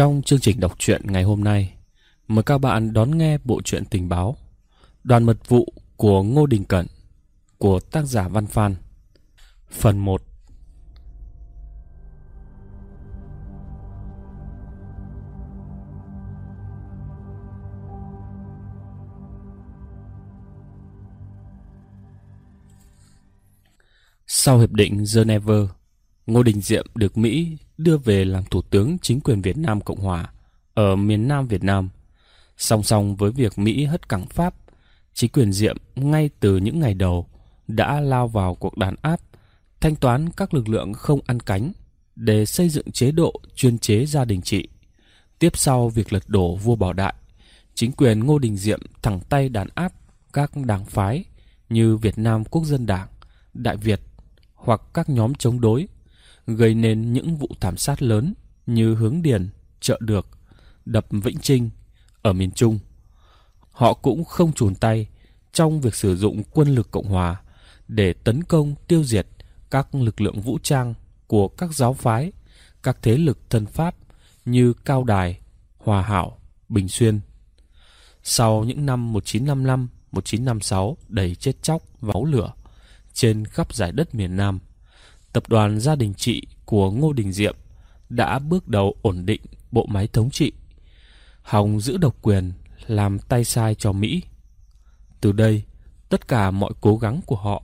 Trong chương trình đọc truyện ngày hôm nay, mời các bạn đón nghe bộ truyện tình báo Đoàn mật vụ của Ngô Đình Cẩn của tác giả Văn Phan. Phần 1 Sau hiệp định Geneva, Ngô Đình Diệm được Mỹ đưa về làm thủ tướng chính quyền Việt Nam Cộng Hòa ở miền Nam Việt Nam. Song song với việc Mỹ hất cẳng Pháp, chính quyền Diệm ngay từ những ngày đầu đã lao vào cuộc đàn áp, thanh toán các lực lượng không ăn cánh để xây dựng chế độ chuyên chế gia đình trị. Tiếp sau việc lật đổ vua Bảo Đại, chính quyền Ngô Đình Diệm thẳng tay đàn áp các đảng phái như Việt Nam Quốc dân Đảng, Đại Việt hoặc các nhóm chống đối, gây nên những vụ thảm sát lớn như Hướng Điền, Chợ Được, Đập Vĩnh Trinh ở miền Trung. Họ cũng không chùn tay trong việc sử dụng quân lực Cộng Hòa để tấn công tiêu diệt các lực lượng vũ trang của các giáo phái, các thế lực thân Pháp như Cao Đài, Hòa Hảo, Bình Xuyên. Sau những năm 1955, 1956 đầy chết chóc, máu lửa, trên khắp giải đất miền Nam. Tập đoàn gia đình trị của Ngô Đình Diệm đã bước đầu ổn định bộ máy thống trị. Hồng giữ độc quyền, làm tay sai cho Mỹ. Từ đây, tất cả mọi cố gắng của họ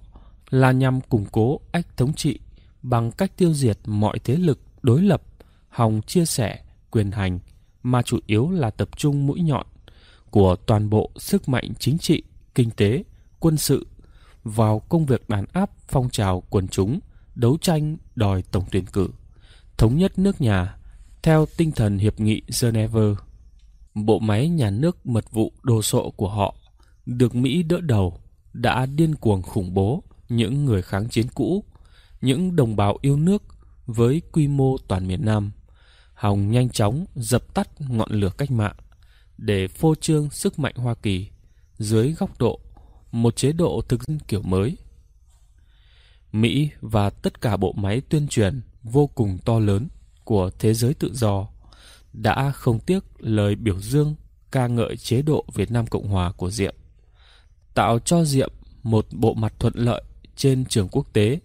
là nhằm củng cố ách thống trị bằng cách tiêu diệt mọi thế lực đối lập, Hồng chia sẻ quyền hành mà chủ yếu là tập trung mũi nhọn của toàn bộ sức mạnh chính trị, kinh tế, quân sự vào công việc đàn áp phong trào quần chúng đấu tranh đòi tổng tuyển cử, thống nhất nước nhà theo tinh thần hiệp nghị Geneva. Bộ máy nhà nước mật vụ đồ sộ của họ được Mỹ đỡ đầu đã điên cuồng khủng bố những người kháng chiến cũ, những đồng bào yêu nước với quy mô toàn miền Nam, hòng nhanh chóng dập tắt ngọn lửa cách mạng để phô trương sức mạnh Hoa Kỳ dưới góc độ một chế độ thực dân kiểu mới. Mỹ và tất cả bộ máy tuyên truyền vô cùng to lớn của thế giới tự do đã không tiếc lời biểu dương ca ngợi chế độ Việt Nam Cộng Hòa của Diệm, tạo cho Diệm một bộ mặt thuận lợi trên trường quốc tế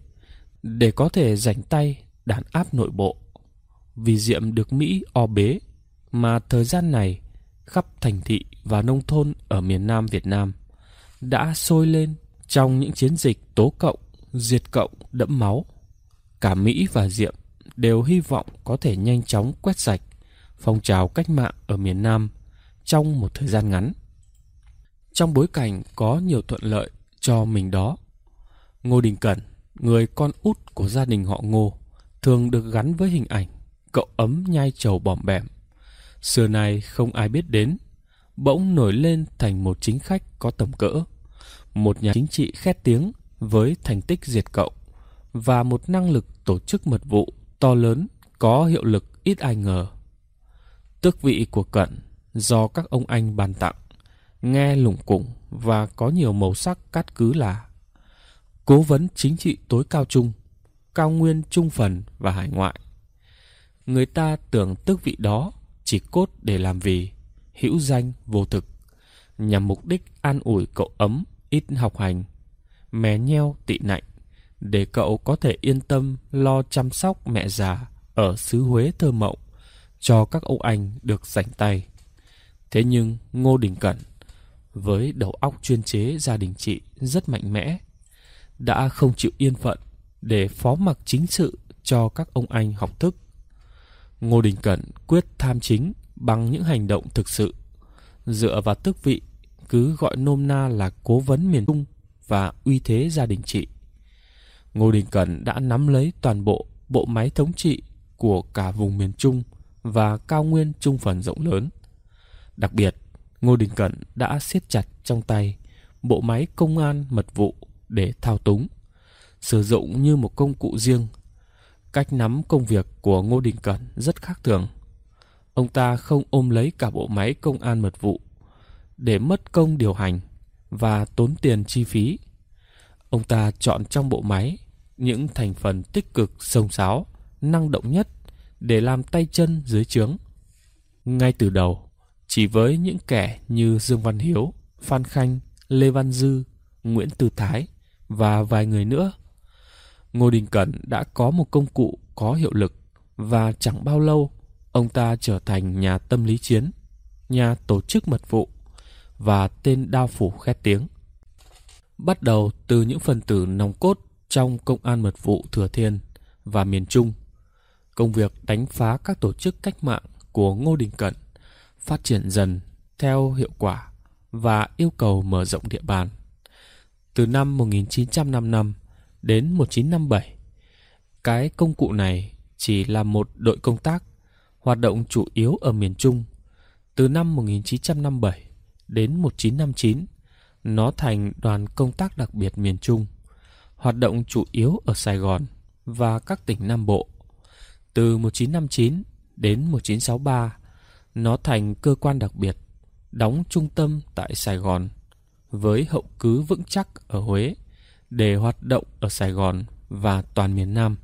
để có thể rảnh tay đàn áp nội bộ. Vì Diệm được Mỹ o bế mà thời gian này khắp thành thị và nông thôn ở miền Nam Việt Nam đã sôi lên trong những chiến dịch tố cộng, diệt cộng đẫm máu. Cả Mỹ và Diệm đều hy vọng có thể nhanh chóng quét sạch phong trào cách mạng ở miền Nam trong một thời gian ngắn. Trong bối cảnh có nhiều thuận lợi cho mình đó, Ngô Đình Cẩn, người con út của gia đình họ Ngô, thường được gắn với hình ảnh cậu ấm nhai trầu bòm bẻm. Xưa nay không ai biết đến, bỗng nổi lên thành một chính khách có tầm cỡ một nhà chính trị khét tiếng với thành tích diệt cộng và một năng lực tổ chức mật vụ to lớn có hiệu lực ít ai ngờ. Tước vị của Cận do các ông anh ban tặng, nghe lủng củng và có nhiều màu sắc cát cứ là Cố vấn chính trị tối cao trung, cao nguyên trung phần và hải ngoại. Người ta tưởng tước vị đó chỉ cốt để làm vì hữu danh vô thực, nhằm mục đích an ủi cậu ấm ít học hành, mé nheo tị nạnh, để cậu có thể yên tâm lo chăm sóc mẹ già ở xứ Huế thơ mộng cho các ông anh được rảnh tay. Thế nhưng Ngô Đình Cẩn, với đầu óc chuyên chế gia đình chị rất mạnh mẽ, đã không chịu yên phận để phó mặc chính sự cho các ông anh học thức. Ngô Đình Cẩn quyết tham chính bằng những hành động thực sự, dựa vào tước vị cứ gọi nôm na là cố vấn miền Trung và uy thế gia đình chị. Ngô Đình Cẩn đã nắm lấy toàn bộ bộ máy thống trị của cả vùng miền Trung và cao nguyên trung phần rộng lớn. Đặc biệt, Ngô Đình Cẩn đã siết chặt trong tay bộ máy công an mật vụ để thao túng, sử dụng như một công cụ riêng. Cách nắm công việc của Ngô Đình Cẩn rất khác thường. Ông ta không ôm lấy cả bộ máy công an mật vụ để mất công điều hành và tốn tiền chi phí. Ông ta chọn trong bộ máy những thành phần tích cực sông sáo, năng động nhất để làm tay chân dưới trướng. Ngay từ đầu, chỉ với những kẻ như Dương Văn Hiếu, Phan Khanh, Lê Văn Dư, Nguyễn Tư Thái và vài người nữa, Ngô Đình Cẩn đã có một công cụ có hiệu lực và chẳng bao lâu ông ta trở thành nhà tâm lý chiến, nhà tổ chức mật vụ và tên đao phủ khét tiếng. Bắt đầu từ những phần tử nòng cốt trong công an mật vụ Thừa Thiên và miền Trung, công việc đánh phá các tổ chức cách mạng của Ngô Đình Cẩn phát triển dần theo hiệu quả và yêu cầu mở rộng địa bàn. Từ năm 1955 đến 1957, cái công cụ này chỉ là một đội công tác hoạt động chủ yếu ở miền Trung. Từ năm 1957 đến 1959, nó thành đoàn công tác đặc biệt miền Trung, hoạt động chủ yếu ở Sài Gòn và các tỉnh Nam Bộ. Từ 1959 đến 1963, nó thành cơ quan đặc biệt, đóng trung tâm tại Sài Gòn, với hậu cứ vững chắc ở Huế để hoạt động ở Sài Gòn và toàn miền Nam.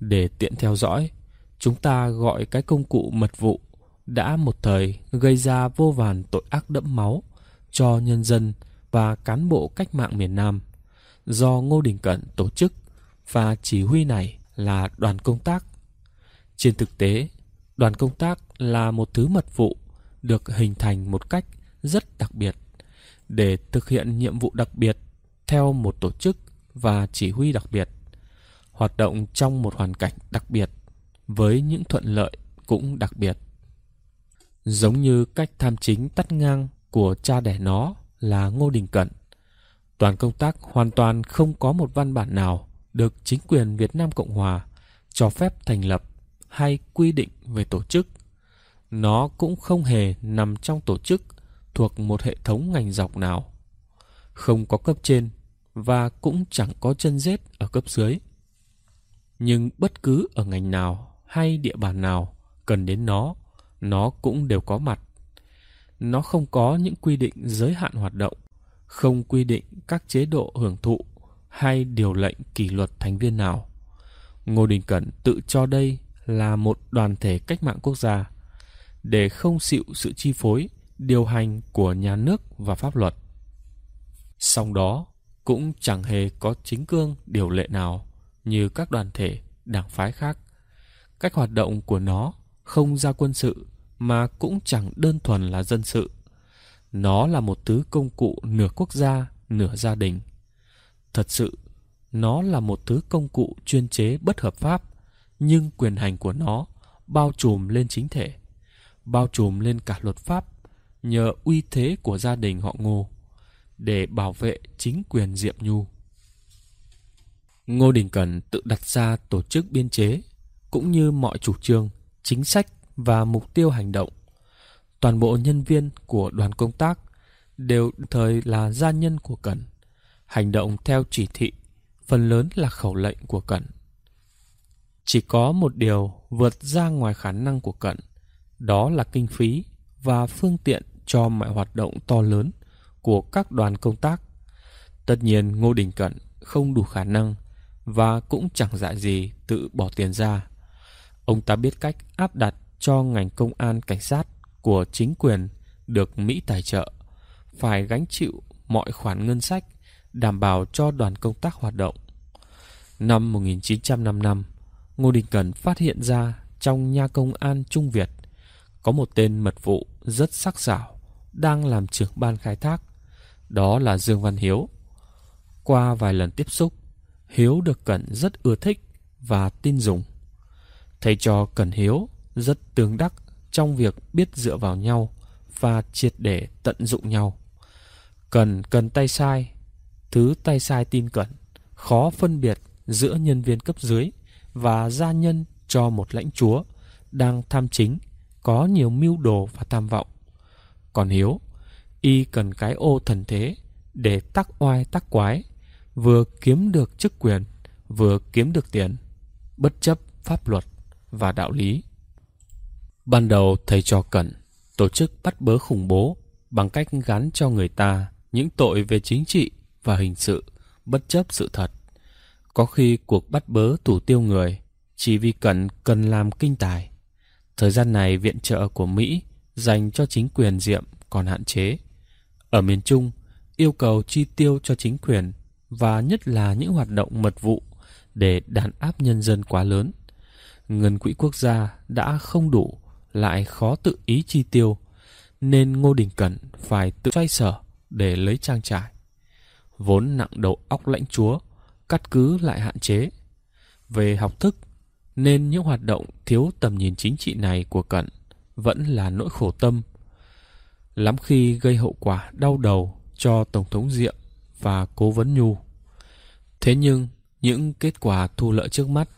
Để tiện theo dõi, chúng ta gọi cái công cụ mật vụ đã một thời gây ra vô vàn tội ác đẫm máu cho nhân dân và cán bộ cách mạng miền Nam do Ngô Đình Cẩn tổ chức và chỉ huy này là đoàn công tác. Trên thực tế, đoàn công tác là một thứ mật vụ được hình thành một cách rất đặc biệt để thực hiện nhiệm vụ đặc biệt theo một tổ chức và chỉ huy đặc biệt, hoạt động trong một hoàn cảnh đặc biệt với những thuận lợi cũng đặc biệt. Giống như cách tham chính tắt ngang của cha đẻ nó là Ngô Đình Cận, toàn công tác hoàn toàn không có một văn bản nào được chính quyền Việt Nam Cộng Hòa cho phép thành lập hay quy định về tổ chức. Nó cũng không hề nằm trong tổ chức thuộc một hệ thống ngành dọc nào. Không có cấp trên và cũng chẳng có chân rết ở cấp dưới. Nhưng bất cứ ở ngành nào hay địa bàn nào cần đến nó, nó cũng đều có mặt. Nó không có những quy định giới hạn hoạt động, không quy định các chế độ hưởng thụ hay điều lệnh kỷ luật thành viên nào. Ngô Đình Cẩn tự cho đây là một đoàn thể cách mạng quốc gia để không chịu sự chi phối, điều hành của nhà nước và pháp luật. Song đó cũng chẳng hề có chính cương điều lệ nào như các đoàn thể, đảng phái khác. Cách hoạt động của nó không ra quân sự mà cũng chẳng đơn thuần là dân sự. Nó là một thứ công cụ nửa quốc gia, nửa gia đình. Thật sự, nó là một thứ công cụ chuyên chế bất hợp pháp, nhưng quyền hành của nó bao trùm lên chính thể, bao trùm lên cả luật pháp nhờ uy thế của gia đình họ Ngô để bảo vệ chính quyền Diệm Nhu. Ngô Đình Cần tự đặt ra tổ chức biên chế cũng như mọi chủ trương, chính sách và mục tiêu hành động. Toàn bộ nhân viên của đoàn công tác đều thời là gia nhân của Cẩn, hành động theo chỉ thị, phần lớn là khẩu lệnh của Cẩn. Chỉ có một điều vượt ra ngoài khả năng của Cẩn, đó là kinh phí và phương tiện cho mọi hoạt động to lớn của các đoàn công tác. Tất nhiên Ngô Đình Cận không đủ khả năng và cũng chẳng dại gì tự bỏ tiền ra. Ông ta biết cách áp đặt cho ngành công an cảnh sát của chính quyền được Mỹ tài trợ, phải gánh chịu mọi khoản ngân sách đảm bảo cho đoàn công tác hoạt động. Năm 1955, Ngô Đình Cẩn phát hiện ra trong nha công an Trung Việt có một tên mật vụ rất sắc sảo đang làm trưởng ban khai thác đó là Dương Văn Hiếu. Qua vài lần tiếp xúc, Hiếu được Cẩn rất ưa thích và tin dùng. Thầy trò Cẩn Hiếu rất tương đắc trong việc biết dựa vào nhau và triệt để tận dụng nhau. Cần cần tay sai, thứ tay sai tin Cẩn, khó phân biệt giữa nhân viên cấp dưới và gia nhân cho một lãnh chúa đang tham chính, có nhiều mưu đồ và tham vọng. Còn Hiếu y cần cái ô thần thế để tắc oai tắc quái, vừa kiếm được chức quyền, vừa kiếm được tiền, bất chấp pháp luật và đạo lý. Ban đầu thầy trò Cẩn tổ chức bắt bớ khủng bố bằng cách gắn cho người ta những tội về chính trị và hình sự bất chấp sự thật. Có khi cuộc bắt bớ thủ tiêu người chỉ vì Cẩn cần làm kinh tài. Thời gian này viện trợ của Mỹ dành cho chính quyền Diệm còn hạn chế. Ở miền Trung, yêu cầu chi tiêu cho chính quyền và nhất là những hoạt động mật vụ để đàn áp nhân dân quá lớn. Ngân quỹ quốc gia đã không đủ, lại khó tự ý chi tiêu, nên Ngô Đình Cẩn phải tự xoay sở để lấy trang trải. Vốn nặng đầu óc lãnh chúa, cắt cứ lại hạn chế. Về học thức, nên những hoạt động thiếu tầm nhìn chính trị này của Cẩn vẫn là nỗi khổ tâm. Lắm khi gây hậu quả đau đầu cho Tổng thống Diệm và Cố vấn Nhu. Thế nhưng, những kết quả thu lợi trước mắt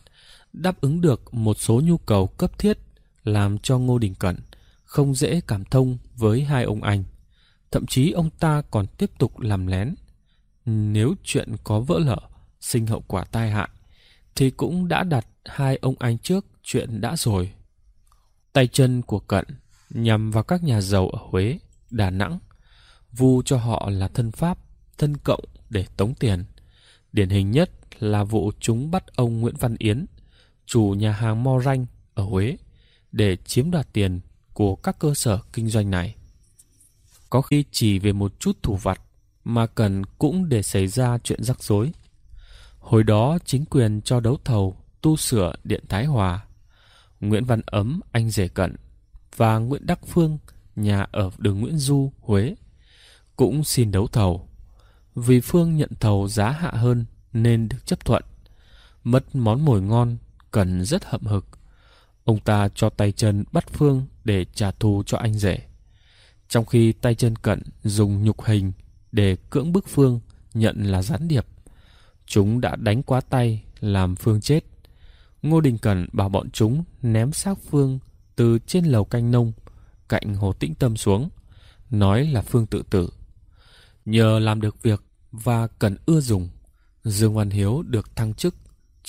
đáp ứng được một số nhu cầu cấp thiết làm cho Ngô Đình Cẩn không dễ cảm thông với hai ông anh. Thậm chí ông ta còn tiếp tục làm lén. Nếu chuyện có vỡ lở, sinh hậu quả tai hại, thì cũng đã đặt hai ông anh trước chuyện đã rồi. Tay chân của Cận nhằm vào các nhà giàu ở Huế, Đà Nẵng, vu cho họ là thân pháp, thân cộng để tống tiền. Điển hình nhất là vụ chúng bắt ông Nguyễn Văn Yến, chủ nhà hàng Mo Ranh ở Huế, để chiếm đoạt tiền của các cơ sở kinh doanh này. Có khi chỉ về một chút thủ vặt mà cần cũng để xảy ra chuyện rắc rối. Hồi đó chính quyền cho đấu thầu tu sửa điện Thái Hòa. Nguyễn Văn Ấm, anh rể cận, và Nguyễn Đắc Phương, nhà ở đường Nguyễn Du, Huế, cũng xin đấu thầu. Vì Phương nhận thầu giá hạ hơn nên được chấp thuận. Mất món mồi ngon, cần rất hậm hực. Ông ta cho tay chân bắt Phương để trả thù cho anh rể. Trong khi tay chân cận dùng nhục hình để cưỡng bức Phương nhận là gián điệp. Chúng đã đánh quá tay làm Phương chết. Ngô Đình Cẩn bảo bọn chúng ném xác Phương từ trên lầu canh nông cạnh Hồ Tĩnh Tâm xuống, nói là Phương tự tử. Nhờ làm được việc và cần ưa dùng, Dương Văn Hiếu được thăng chức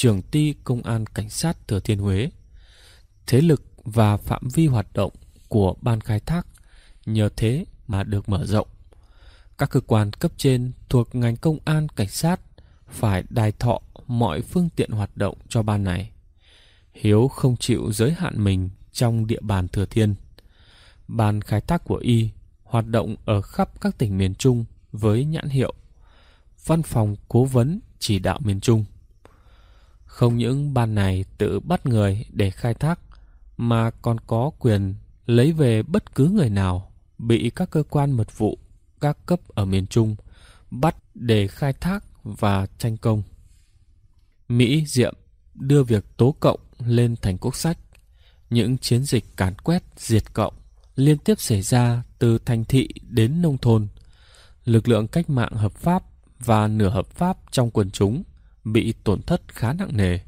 trưởng ty công an cảnh sát Thừa Thiên Huế. Thế lực và phạm vi hoạt động của ban khai thác nhờ thế mà được mở rộng. Các cơ quan cấp trên thuộc ngành công an cảnh sát phải đài thọ mọi phương tiện hoạt động cho ban này. Hiếu không chịu giới hạn mình trong địa bàn Thừa Thiên. Ban khai thác của Y hoạt động ở khắp các tỉnh miền Trung với nhãn hiệu Văn phòng Cố vấn Chỉ đạo miền Trung. Không những ban này tự bắt người để khai thác mà còn có quyền lấy về bất cứ người nào bị các cơ quan mật vụ các cấp ở miền Trung bắt để khai thác và tranh công. Mỹ Diệm đưa việc tố cộng lên thành quốc sách. Những chiến dịch cán quét, diệt cộng liên tiếp xảy ra từ thành thị đến nông thôn. Lực lượng cách mạng hợp pháp và nửa hợp pháp trong quần chúng bị tổn thất khá nặng nề.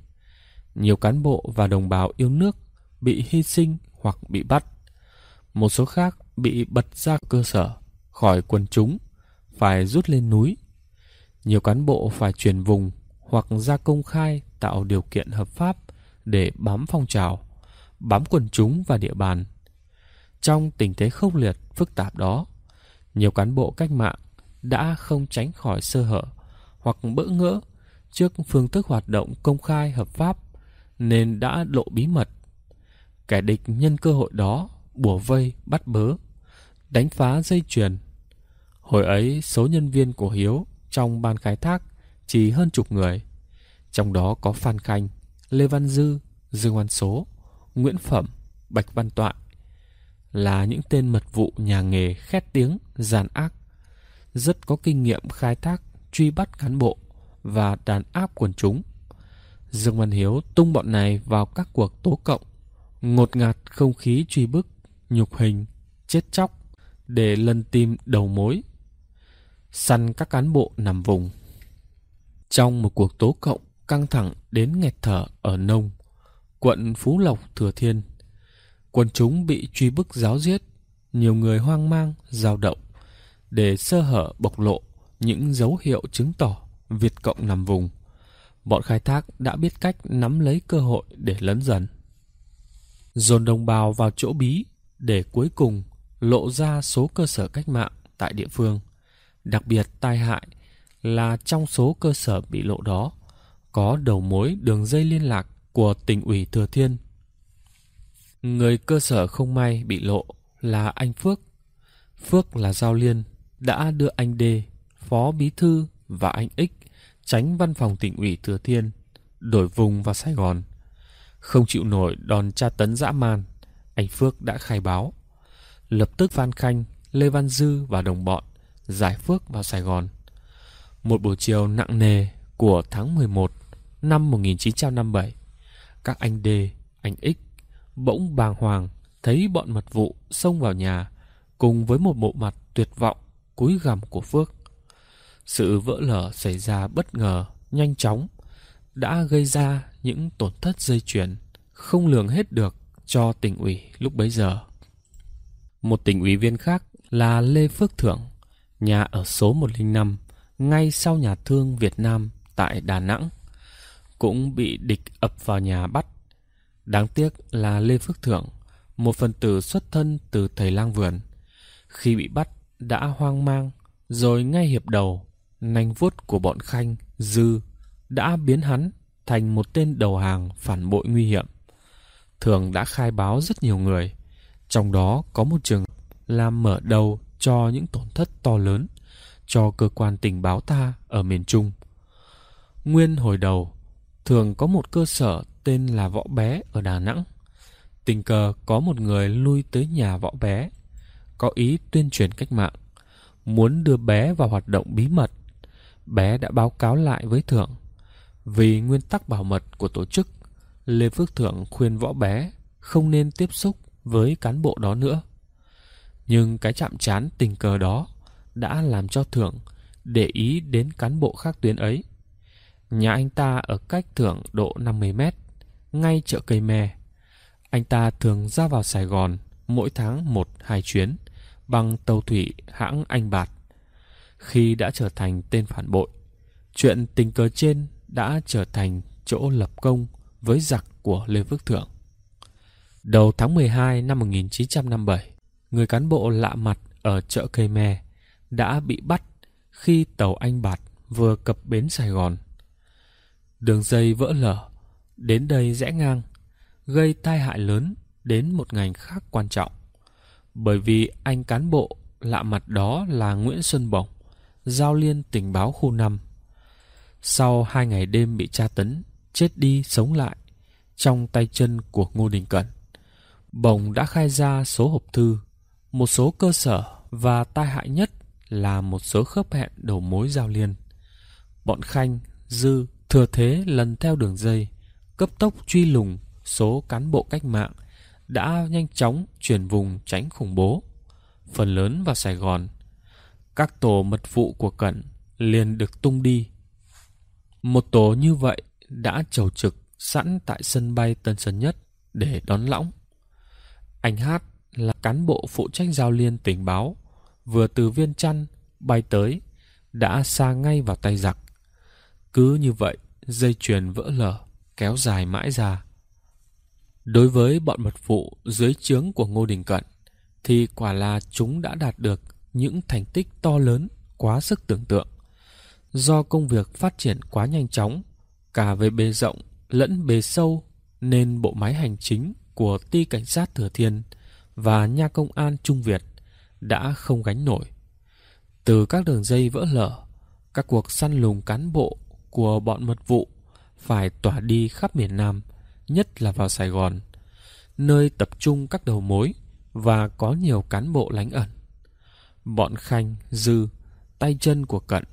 Nhiều cán bộ và đồng bào yêu nước bị hy sinh hoặc bị bắt. Một số khác bị bật ra cơ sở, khỏi quần chúng, phải rút lên núi. Nhiều cán bộ phải chuyển vùng hoặc ra công khai tạo điều kiện hợp pháp để bám phong trào, bám quần chúng và địa bàn. Trong tình thế khốc liệt, phức tạp đó, nhiều cán bộ cách mạng đã không tránh khỏi sơ hở hoặc bỡ ngỡ trước phương thức hoạt động công khai hợp pháp nên đã lộ bí mật. Kẻ địch nhân cơ hội đó bùa vây bắt bớ, đánh phá dây chuyền. Hồi ấy số nhân viên của Hiếu trong ban khai thác chỉ hơn chục người. Trong đó có Phan Khanh, Lê Văn Dư, Dương Văn Số, Nguyễn Phẩm, Bạch Văn Toại là những tên mật vụ nhà nghề khét tiếng, giàn ác, rất có kinh nghiệm khai thác, truy bắt cán bộ và đàn áp quần chúng. Dương Văn Hiếu tung bọn này vào các cuộc tố cộng, ngột ngạt không khí truy bức, nhục hình, chết chóc để lần tìm đầu mối, săn các cán bộ nằm vùng. Trong một cuộc tố cộng căng thẳng đến nghẹt thở ở Nông, quận Phú Lộc, Thừa Thiên, quần chúng bị truy bức giáo giết, nhiều người hoang mang, dao động, để sơ hở bộc lộ những dấu hiệu chứng tỏ Việt Cộng nằm vùng. Bọn khai thác đã biết cách nắm lấy cơ hội để lấn dần. Dồn đồng bào vào chỗ bí để cuối cùng lộ ra số cơ sở cách mạng tại địa phương. Đặc biệt tai hại là trong số cơ sở bị lộ đó có đầu mối đường dây liên lạc của tỉnh ủy Thừa Thiên. Người cơ sở không may bị lộ là anh Phước. Phước là Giao Liên, đã đưa anh Đê, Phó Bí Thư và anh X, tránh văn phòng tỉnh ủy Thừa Thiên, đổi vùng vào Sài Gòn. Không chịu nổi đòn tra tấn dã man, anh Phước đã khai báo. Lập tức Phan Khanh, Lê Văn Dư và đồng bọn giải Phước vào Sài Gòn. Một buổi chiều nặng nề của tháng 11 năm 1957, các anh D, anh X bỗng bàng hoàng thấy bọn mật vụ xông vào nhà cùng với một bộ mặt tuyệt vọng cúi gằm của Phước. Sự vỡ lở xảy ra bất ngờ, nhanh chóng, đã gây ra những tổn thất dây chuyền không lường hết được cho tỉnh ủy lúc bấy giờ. Một tỉnh ủy viên khác là Lê Phước Thưởng, nhà ở số 105, ngay sau nhà thương Việt Nam tại Đà Nẵng, cũng bị địch ập vào nhà bắt. Đáng tiếc là Lê Phước Thưởng, một phần tử xuất thân từ thầy lang vườn, khi bị bắt đã hoang mang, rồi ngay hiệp đầu, nanh vuốt của bọn Khanh, Dư đã biến hắn thành một tên đầu hàng phản bội nguy hiểm. Thường đã khai báo rất nhiều người, trong đó có một trường làm mở đầu cho những tổn thất to lớn cho cơ quan tình báo ta ở miền Trung. Nguyên hồi đầu, thường có một cơ sở tên là Võ Bé ở Đà Nẵng. Tình cờ có một người lui tới nhà Võ Bé, có ý tuyên truyền cách mạng, muốn đưa bé vào hoạt động bí mật. Bé đã báo cáo lại với Thượng. Vì nguyên tắc bảo mật của tổ chức, Lê Phước Thượng khuyên Võ Bé không nên tiếp xúc với cán bộ đó nữa. Nhưng cái chạm trán tình cờ đó đã làm cho thượng để ý đến cán bộ khác tuyến ấy. Nhà anh ta ở cách thượng độ 50 mét, ngay chợ cây me. Anh ta thường ra vào Sài Gòn mỗi tháng một hai chuyến bằng tàu thủy hãng Anh Bạt. Khi đã trở thành tên phản bội, chuyện tình cờ trên đã trở thành chỗ lập công với giặc của Lê Phước Thượng. Đầu tháng 12 năm 1957, người cán bộ lạ mặt ở chợ cây me đã bị bắt khi tàu Anh Bạt vừa cập bến Sài Gòn. Đường dây vỡ lở, đến đây rẽ ngang, gây tai hại lớn đến một ngành khác quan trọng. Bởi vì anh cán bộ lạ mặt đó là Nguyễn Xuân Bổng, giao liên tình báo khu 5. Sau hai ngày đêm bị tra tấn, chết đi sống lại trong tay chân của Ngô Đình Cẩn, Bồng đã khai ra số hộp thư, một số cơ sở và tai hại nhất là một số khớp hẹn đầu mối giao liên. Bọn Khanh, Dư thừa thế lần theo đường dây, cấp tốc truy lùng số cán bộ cách mạng đã nhanh chóng chuyển vùng tránh khủng bố, phần lớn vào Sài Gòn. Các tổ mật vụ của Cẩn liền được tung đi. Một tổ như vậy đã chầu trực sẵn tại sân bay Tân Sơn Nhất để đón lõng. Anh Hát là cán bộ phụ trách giao liên tình báo, vừa từ Viên Chăn bay tới, đã xa ngay vào tay giặc. Cứ như vậy, dây chuyền vỡ lở, kéo dài mãi ra. Đối với bọn mật vụ dưới trướng của Ngô Đình Cận, thì quả là chúng đã đạt được những thành tích to lớn quá sức tưởng tượng. Do công việc phát triển quá nhanh chóng, cả về bề rộng lẫn bề sâu, nên bộ máy hành chính của Ti Cảnh sát Thừa Thiên và Nha Công an Trung Việt đã không gánh nổi. Từ các đường dây vỡ lở, các cuộc săn lùng cán bộ của bọn mật vụ phải tỏa đi khắp miền Nam, nhất là vào Sài Gòn, nơi tập trung các đầu mối và có nhiều cán bộ lánh ẩn. Bọn Khanh, Dư, tay chân của Cận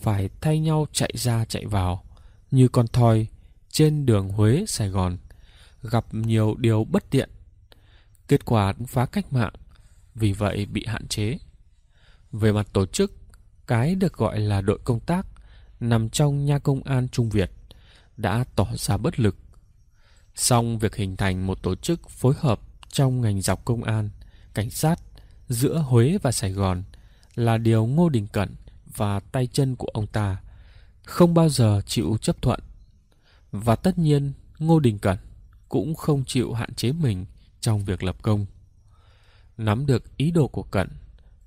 phải thay nhau chạy ra chạy vào như con thoi trên đường Huế, Sài Gòn, gặp nhiều điều bất tiện. Kết quả phá cách mạng, vì vậy bị hạn chế. Về mặt tổ chức, cái được gọi là đội công tác nằm trong nha công an Trung Việt đã tỏ ra bất lực. Song việc hình thành một tổ chức phối hợp trong ngành dọc công an, cảnh sát giữa Huế và Sài Gòn là điều Ngô Đình cận và tay chân của ông ta không bao giờ chịu chấp thuận. Và tất nhiên Ngô Đình Cẩn cũng không chịu hạn chế mình trong việc lập công. Nắm được ý đồ của Cẩn,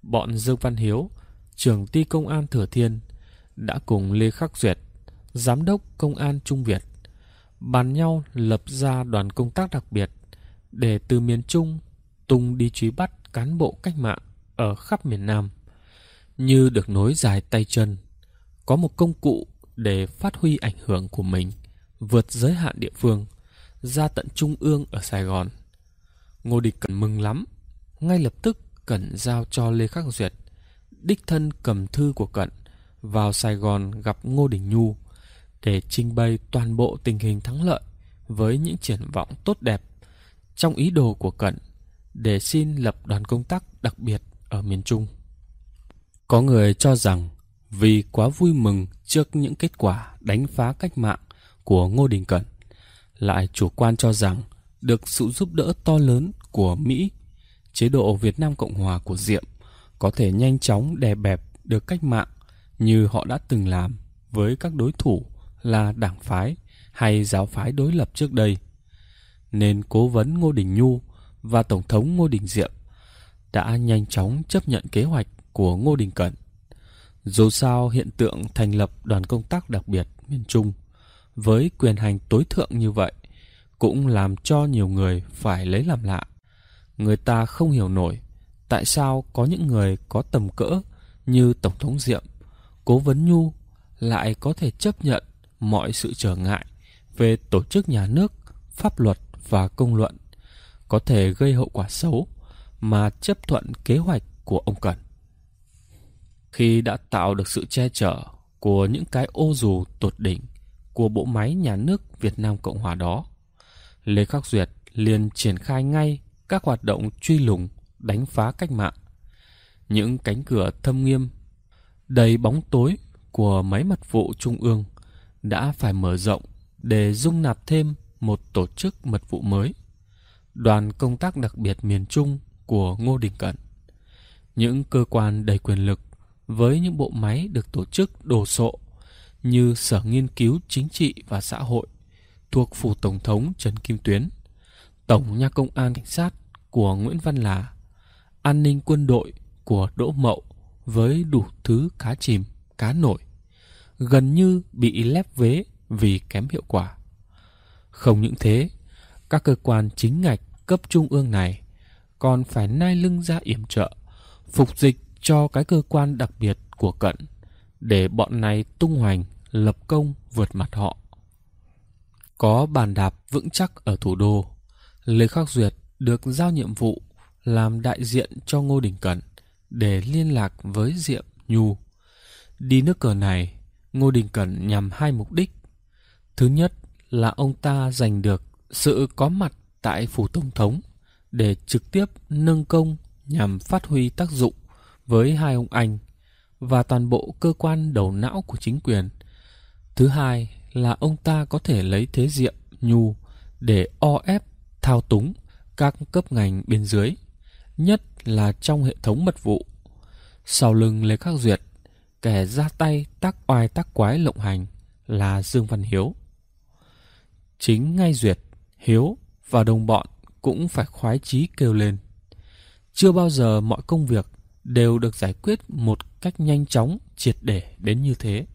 bọn Dương Văn Hiếu, trưởng ty công an Thừa Thiên, đã cùng Lê Khắc Duyệt, giám đốc công an Trung Việt, bàn nhau lập ra đoàn công tác đặc biệt để từ miền Trung tung đi truy bắt cán bộ cách mạng ở khắp miền Nam. Như được nối dài tay chân, có một công cụ để phát huy ảnh hưởng của mình vượt giới hạn địa phương ra tận trung ương ở Sài Gòn. Ngô Địch Cẩn mừng lắm, ngay lập tức Cẩn giao cho Lê Khắc Duyệt, đích thân cầm thư của Cẩn vào Sài Gòn gặp Ngô Đình Nhu để trình bày toàn bộ tình hình thắng lợi với những triển vọng tốt đẹp trong ý đồ của Cẩn để xin lập đoàn công tác đặc biệt ở miền Trung. Có người cho rằng vì quá vui mừng trước những kết quả đánh phá cách mạng của Ngô Đình Cẩn, lại chủ quan cho rằng được sự giúp đỡ to lớn của Mỹ, chế độ Việt Nam Cộng Hòa của Diệm có thể nhanh chóng đè bẹp được cách mạng như họ đã từng làm với các đối thủ là đảng phái hay giáo phái đối lập trước đây. Nên cố vấn Ngô Đình Nhu và Tổng thống Ngô Đình Diệm đã nhanh chóng chấp nhận kế hoạch của Ngô Đình Cẩn. Dù sao hiện tượng thành lập đoàn công tác đặc biệt miền Trung với quyền hành tối thượng như vậy cũng làm cho nhiều người phải lấy làm lạ. Người ta không hiểu nổi tại sao có những người có tầm cỡ như Tổng thống Diệm, Cố vấn Nhu lại có thể chấp nhận mọi sự trở ngại về tổ chức nhà nước, pháp luật và công luận có thể gây hậu quả xấu mà chấp thuận kế hoạch của ông Cần Khi đã tạo được sự che chở của những cái ô dù tột đỉnh của bộ máy nhà nước Việt Nam Cộng Hòa đó, Lê Khắc Duyệt liền triển khai ngay các hoạt động truy lùng, đánh phá cách mạng. Những cánh cửa thâm nghiêm, đầy bóng tối của máy mật vụ trung ương đã phải mở rộng để dung nạp thêm một tổ chức mật vụ mới. Đoàn công tác đặc biệt miền Trung của Ngô Đình Cẩn. Những cơ quan đầy quyền lực với những bộ máy được tổ chức đồ sộ như Sở Nghiên cứu Chính trị và Xã hội thuộc Phủ Tổng thống Trần Kim Tuyến, Tổng nha Công an Cảnh sát của Nguyễn Văn Là, An ninh quân đội của Đỗ Mậu với đủ thứ cá chìm, cá nổi, gần như bị lép vế vì kém hiệu quả. Không những thế, các cơ quan chính ngạch cấp trung ương này còn phải nai lưng ra yểm trợ, phục dịch cho cái cơ quan đặc biệt của cận để bọn này tung hoành, lập công vượt mặt họ. Có bàn đạp vững chắc ở thủ đô, Lê Khắc Duyệt được giao nhiệm vụ làm đại diện cho Ngô Đình Cẩn để liên lạc với Diệm Nhu. Đi nước cờ này, Ngô Đình Cẩn nhằm hai mục đích. Thứ nhất là ông ta giành được sự có mặt tại phủ tổng thống để trực tiếp nâng công nhằm phát huy tác dụng với hai ông anh và toàn bộ cơ quan đầu não của chính quyền. Thứ hai là ông ta có thể lấy thế diệm nhu để o ép thao túng các cấp ngành bên dưới, nhất là trong hệ thống mật vụ. Sau lưng Lê Khắc Duyệt, kẻ ra tay tác oai tác quái lộng hành là Dương Văn Hiếu. Chính ngay Duyệt, Hiếu và đồng bọn cũng phải khoái chí kêu lên. Chưa bao giờ mọi công việc đều được giải quyết một cách nhanh chóng, triệt để đến như thế.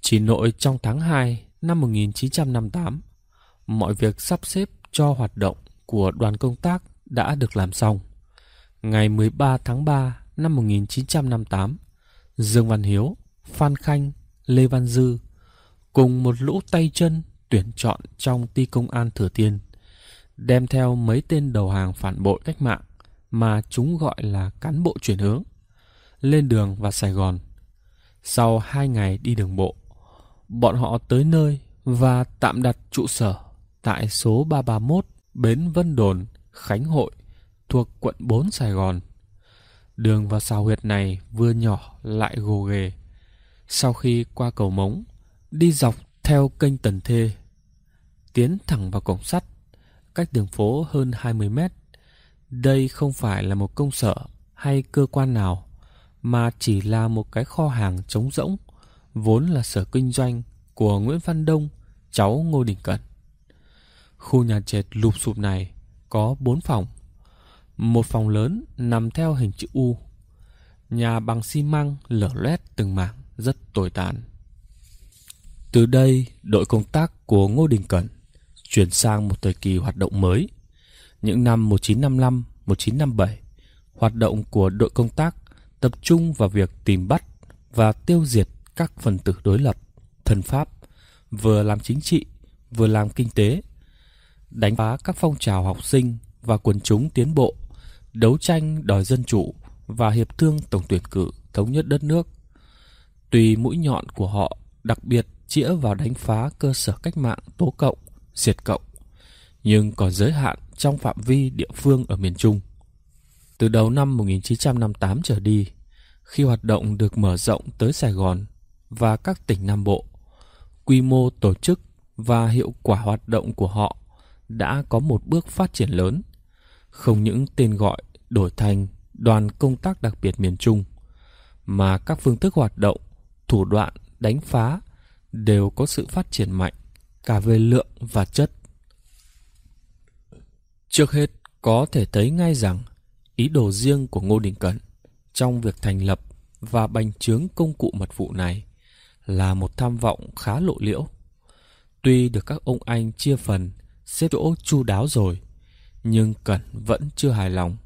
Chỉ nội trong tháng 2 năm 1958, mọi việc sắp xếp cho hoạt động của đoàn công tác đã được làm xong. Ngày 13 tháng 3 năm 1958, Dương Văn Hiếu, Phan Khanh, Lê Văn Dư cùng một lũ tay chân tuyển chọn trong ti công an Thừa thiên, đem theo mấy tên đầu hàng phản bội cách mạng mà chúng gọi là cán bộ chuyển hướng, lên đường vào Sài Gòn. Sau hai ngày đi đường bộ, bọn họ tới nơi và tạm đặt trụ sở tại số 331 Bến Vân Đồn, Khánh Hội, thuộc quận 4 Sài Gòn. Đường vào xào huyệt này vừa nhỏ lại gồ ghề. Sau khi qua cầu Mống, đi dọc theo kênh Tần Thê, tiến thẳng vào cổng sắt, cách đường phố hơn 20 mét. Đây không phải là một công sở hay cơ quan nào, mà chỉ là một cái kho hàng trống rỗng, vốn là sở kinh doanh của Nguyễn Văn Đông, cháu Ngô Đình Cẩn. Khu nhà trệt lụp sụp này có bốn phòng. Một phòng lớn nằm theo hình chữ U. Nhà bằng xi măng lở loét từng mảng rất tồi tàn. Từ đây, đội công tác của Ngô Đình Cẩn chuyển sang một thời kỳ hoạt động mới. Những năm 1955, 1957, hoạt động của đội công tác tập trung vào việc tìm bắt và tiêu diệt các phần tử đối lập, thân Pháp, vừa làm chính trị, vừa làm kinh tế, đánh phá các phong trào học sinh và quần chúng tiến bộ, đấu tranh đòi dân chủ và hiệp thương tổng tuyển cử thống nhất đất nước. Tùy mũi nhọn của họ đặc biệt chĩa vào đánh phá cơ sở cách mạng tố cộng, diệt cộng, nhưng còn giới hạn trong phạm vi địa phương ở miền Trung. Từ đầu năm 1958 trở đi, khi hoạt động được mở rộng tới Sài Gòn và các tỉnh Nam Bộ, quy mô tổ chức và hiệu quả hoạt động của họ đã có một bước phát triển lớn, không những tên gọi đổi thành đoàn công tác đặc biệt miền Trung, mà các phương thức hoạt động, thủ đoạn đánh phá đều có sự phát triển mạnh cả về lượng và chất. Trước hết, có thể thấy ngay rằng ý đồ riêng của Ngô Đình Cẩn trong việc thành lập và bành trướng công cụ mật vụ này là một tham vọng khá lộ liễu. Tuy được các ông anh chia phần xếp chỗ chu đáo rồi, nhưng Cẩn vẫn chưa hài lòng.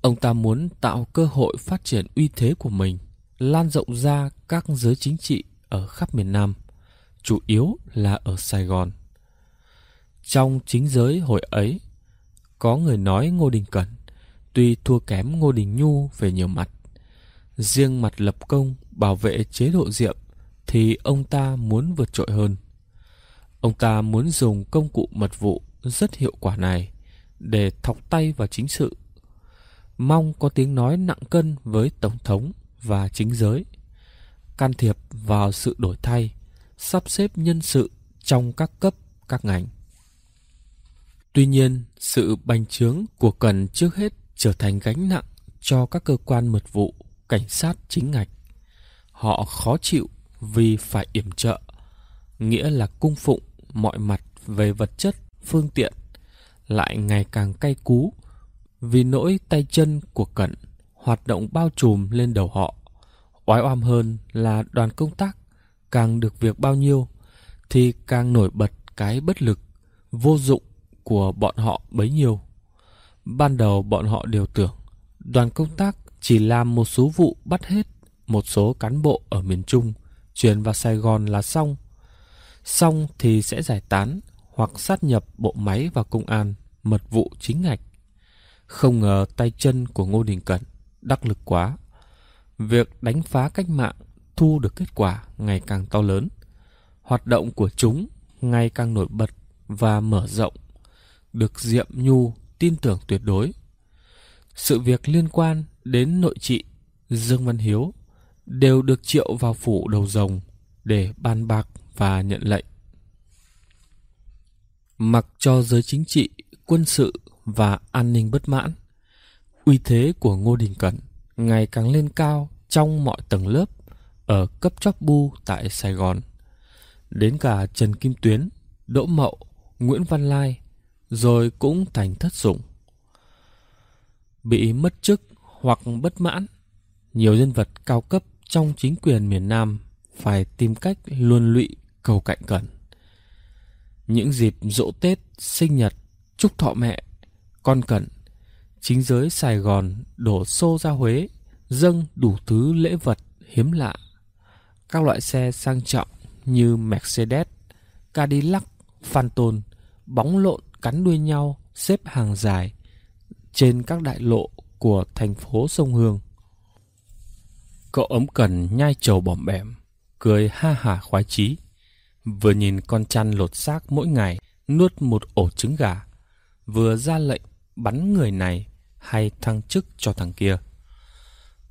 Ông ta muốn tạo cơ hội phát triển uy thế của mình, lan rộng ra các giới chính trị ở khắp miền Nam, chủ yếu là ở Sài Gòn. Trong chính giới hồi ấy, có người nói Ngô Đình Cẩn tuy thua kém Ngô Đình Nhu về nhiều mặt. Riêng mặt lập công bảo vệ chế độ diệm thì ông ta muốn vượt trội hơn. Ông ta muốn dùng công cụ mật vụ rất hiệu quả này để thọc tay vào chính sự. Mong có tiếng nói nặng cân với Tổng thống và chính giới. Can thiệp vào sự đổi thay, sắp xếp nhân sự trong các cấp, các ngành. Tuy nhiên, sự bành trướng của cần trước hết trở thành gánh nặng cho các cơ quan mật vụ, cảnh sát chính ngạch. Họ khó chịu vì phải yểm trợ, nghĩa là cung phụng mọi mặt về vật chất, phương tiện, lại ngày càng cay cú vì nỗi tay chân của Cẩn hoạt động bao trùm lên đầu họ. Oái oăm hơn là đoàn công tác càng được việc bao nhiêu thì càng nổi bật cái bất lực, vô dụng của bọn họ bấy nhiêu. Ban đầu bọn họ đều tưởng đoàn công tác chỉ làm một số vụ bắt hết một số cán bộ ở miền Trung chuyển vào Sài Gòn là xong. Xong thì sẽ giải tán hoặc sát nhập bộ máy vào công an, mật vụ chính ngạch. Không ngờ tay chân của Ngô Đình Cẩn đắc lực quá. Việc đánh phá cách mạng thu được kết quả ngày càng to lớn. Hoạt động của chúng ngày càng nổi bật và mở rộng, được Diệm Nhu tin tưởng tuyệt đối. Sự việc liên quan đến nội trị Dương Văn Hiếu đều được triệu vào phủ đầu rồng để ban bạc và nhận lệnh. Mặc cho giới chính trị, quân sự và an ninh bất mãn, uy thế của Ngô Đình Cẩn ngày càng lên cao trong mọi tầng lớp ở cấp chóp bu tại Sài Gòn. Đến cả Trần Kim Tuyến, Đỗ Mậu, Nguyễn Văn Lai rồi cũng thành thất dụng. Bị mất chức hoặc bất mãn, nhiều nhân vật cao cấp trong chính quyền miền Nam phải tìm cách luân lụy cầu cạnh cẩn. Những dịp dỗ Tết, sinh nhật, chúc thọ mẹ, con cẩn, chính giới Sài Gòn đổ xô ra Huế, dâng đủ thứ lễ vật hiếm lạ. Các loại xe sang trọng như Mercedes, Cadillac, Phantom, bóng lộn cắn đuôi nhau xếp hàng dài trên các đại lộ của thành phố sông Hương. Cậu ấm cần nhai trầu bỏm bẻm, cười ha hả khoái chí. Vừa nhìn con chăn lột xác mỗi ngày nuốt một ổ trứng gà, vừa ra lệnh bắn người này hay thăng chức cho thằng kia.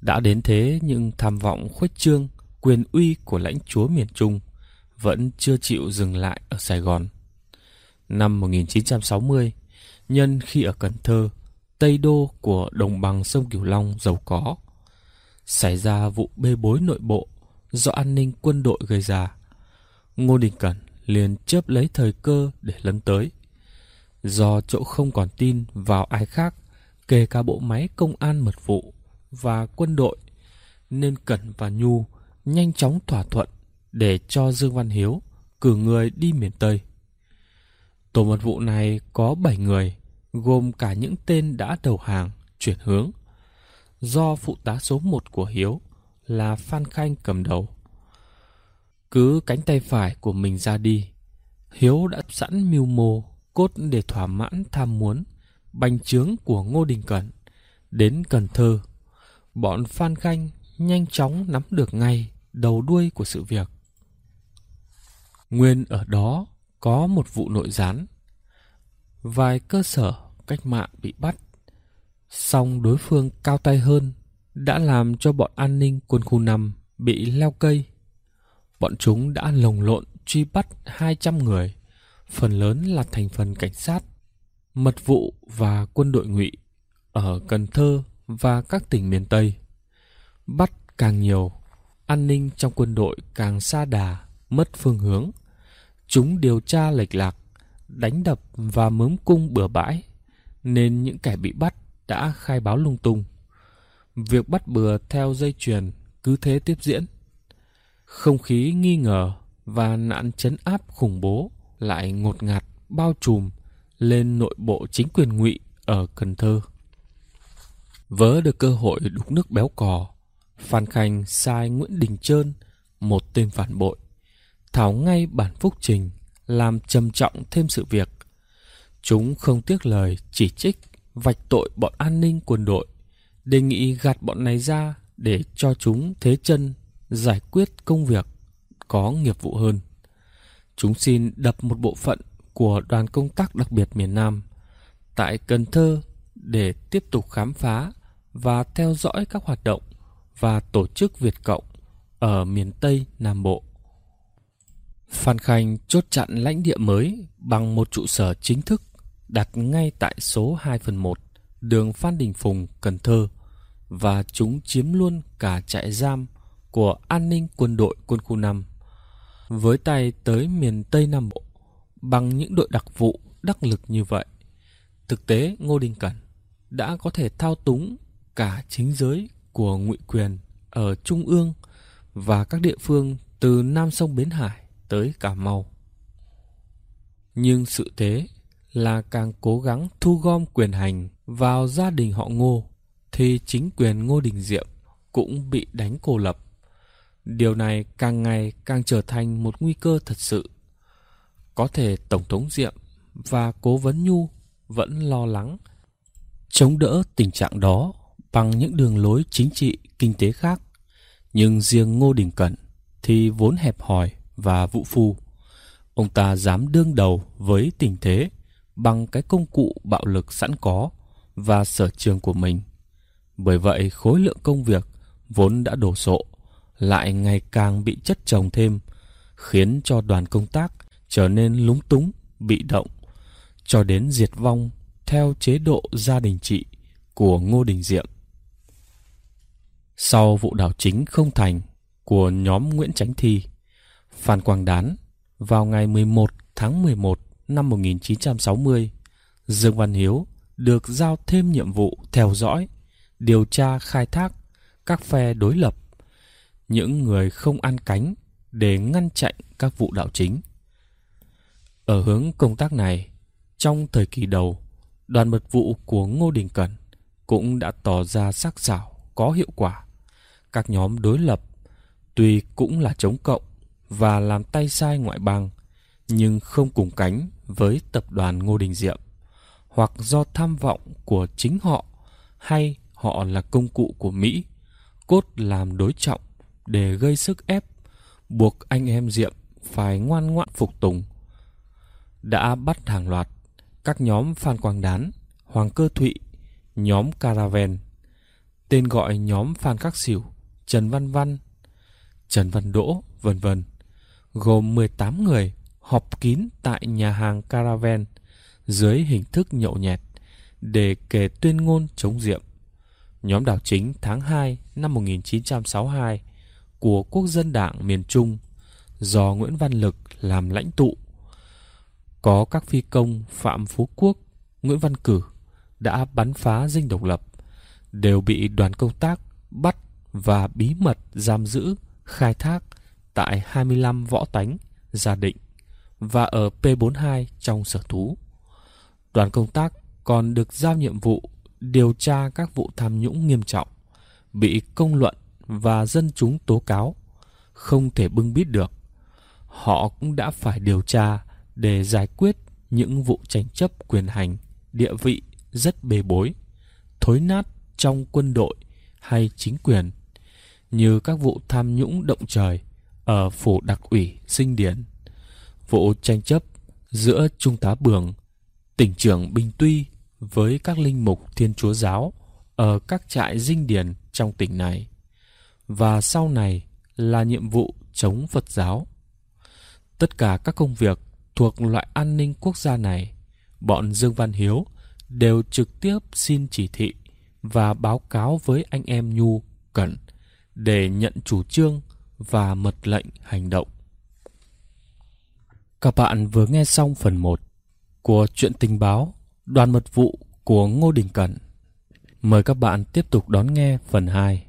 Đã đến thế nhưng tham vọng khuếch trương, quyền uy của lãnh chúa miền Trung vẫn chưa chịu dừng lại ở Sài Gòn. Năm 1960, nhân khi ở Cần Thơ, Tây Đô của đồng bằng sông Cửu Long giàu có, xảy ra vụ bê bối nội bộ do an ninh quân đội gây ra. Ngô Đình Cẩn liền chớp lấy thời cơ để lấn tới. Do chỗ không còn tin vào ai khác, kể cả bộ máy công an mật vụ và quân đội, nên Cẩn và Nhu nhanh chóng thỏa thuận để cho Dương Văn Hiếu cử người đi miền Tây. Tổ mật vụ này có 7 người gồm cả những tên đã đầu hàng, chuyển hướng. Do phụ tá số 1 của Hiếu là Phan Khanh cầm đầu. Cứ cánh tay phải của mình ra đi, Hiếu đã sẵn mưu mô cốt để thỏa mãn tham muốn, bành trướng của Ngô Đình Cẩn. Đến Cần Thơ, bọn Phan Khanh nhanh chóng nắm được ngay đầu đuôi của sự việc. Nguyên ở đó có một vụ nội gián. Vài cơ sở cách mạng bị bắt. Song đối phương cao tay hơn đã làm cho bọn an ninh quân khu 5 bị leo cây. Bọn chúng đã lồng lộn truy bắt 200 người, phần lớn là thành phần cảnh sát, mật vụ và quân đội ngụy ở Cần Thơ và các tỉnh miền Tây. Bắt càng nhiều, an ninh trong quân đội càng xa đà, mất phương hướng. Chúng điều tra lệch lạc, đánh đập và mớm cung bừa bãi, nên những kẻ bị bắt đã khai báo lung tung. Việc bắt bừa theo dây chuyền cứ thế tiếp diễn. Không khí nghi ngờ và nạn chấn áp khủng bố lại ngột ngạt bao trùm lên nội bộ chính quyền ngụy ở Cần Thơ. Vớ được cơ hội đục nước béo cò, Phan Khanh sai Nguyễn Đình Trơn, một tên phản bội, thảo ngay bản phúc trình, làm trầm trọng thêm sự việc. Chúng không tiếc lời chỉ trích, vạch tội bọn an ninh quân đội, đề nghị gạt bọn này ra để cho chúng thế chân giải quyết công việc có nghiệp vụ hơn. Chúng xin đập một bộ phận của đoàn công tác đặc biệt miền Nam tại Cần Thơ để tiếp tục khám phá và theo dõi các hoạt động và tổ chức Việt Cộng ở miền Tây Nam Bộ. Phan Khanh chốt chặn lãnh địa mới bằng một trụ sở chính thức đặt ngay tại số 2 phần 1 đường Phan Đình Phùng, Cần Thơ và chúng chiếm luôn cả trại giam của an ninh quân đội quân khu 5 với tay tới miền Tây Nam Bộ bằng những đội đặc vụ đắc lực như vậy. Thực tế Ngô Đình Cẩn đã có thể thao túng cả chính giới của ngụy quyền ở Trung ương và các địa phương từ Nam sông Bến Hải tới Cà Mau. Nhưng sự thế là càng cố gắng thu gom quyền hành vào gia đình họ Ngô thì chính quyền Ngô Đình Diệm cũng bị đánh cô lập. Điều này càng ngày càng trở thành một nguy cơ thật sự. Có thể Tổng thống Diệm và Cố vấn Nhu vẫn lo lắng, chống đỡ tình trạng đó bằng những đường lối chính trị, kinh tế khác. Nhưng riêng Ngô Đình Cẩn thì vốn hẹp hòi và vũ phu. Ông ta dám đương đầu với tình thế bằng cái công cụ bạo lực sẵn có và sở trường của mình. Bởi vậy khối lượng công việc vốn đã đổ sộ lại ngày càng bị chất chồng thêm, khiến cho đoàn công tác trở nên lúng túng, bị động, cho đến diệt vong theo chế độ gia đình trị của Ngô Đình Diệm. Sau vụ đảo chính không thành của nhóm Nguyễn Chánh Thi, Phan Quang Đán vào ngày 11 tháng 11 năm 1960, Dương Văn Hiếu được giao thêm nhiệm vụ theo dõi, điều tra khai thác các phe đối lập, những người không ăn cánh để ngăn chặn các vụ đảo chính. Ở hướng công tác này, trong thời kỳ đầu, đoàn mật vụ của Ngô Đình Cẩn cũng đã tỏ ra sắc sảo, có hiệu quả. Các nhóm đối lập tuy cũng là chống cộng và làm tay sai ngoại bang, nhưng không cùng cánh với tập đoàn Ngô Đình Diệm, hoặc do tham vọng của chính họ hay họ là công cụ của Mỹ, cốt làm đối trọng để gây sức ép, buộc anh em Diệm phải ngoan ngoãn phục tùng. Đã bắt hàng loạt các nhóm Phan Quang Đán, Hoàng Cơ Thụy, nhóm Caravan, tên gọi nhóm Phan Khắc Xỉu, Trần Văn Văn, Trần Văn Đỗ, vân vân, gồm 18 người họp kín tại nhà hàng Caravan dưới hình thức nhậu nhẹt để kể tuyên ngôn chống Diệm. Nhóm đảo chính tháng 2 năm 1962 của Quốc dân đảng miền Trung do Nguyễn Văn Lực làm lãnh tụ. Có các phi công Phạm Phú Quốc, Nguyễn Văn Cử đã bắn phá dinh độc lập đều bị đoàn công tác bắt và bí mật giam giữ, khai thác tại 25 võ tánh, gia định và ở P42 trong sở thú. Đoàn công tác còn được giao nhiệm vụ điều tra các vụ tham nhũng nghiêm trọng, bị công luận và dân chúng tố cáo, không thể bưng bít được. Họ cũng đã phải điều tra để giải quyết những vụ tranh chấp quyền hành, địa vị rất bề bối, thối nát trong quân đội hay chính quyền, như các vụ tham nhũng động trời ở phủ đặc ủy Sinh Điển, vụ tranh chấp giữa Trung tá Bường, tỉnh trưởng Bình Tuy với các linh mục Thiên Chúa Giáo ở các trại dinh điển trong tỉnh này, và sau này là nhiệm vụ chống Phật giáo. Tất cả các công việc thuộc loại an ninh quốc gia này, bọn Dương Văn Hiếu đều trực tiếp xin chỉ thị và báo cáo với anh em Nhu, Cẩn để nhận chủ trương và mật lệnh hành động. Các bạn vừa nghe xong phần 1 của truyện tình báo Đoàn mật vụ của Ngô Đình Cẩn. Mời các bạn tiếp tục đón nghe phần 2.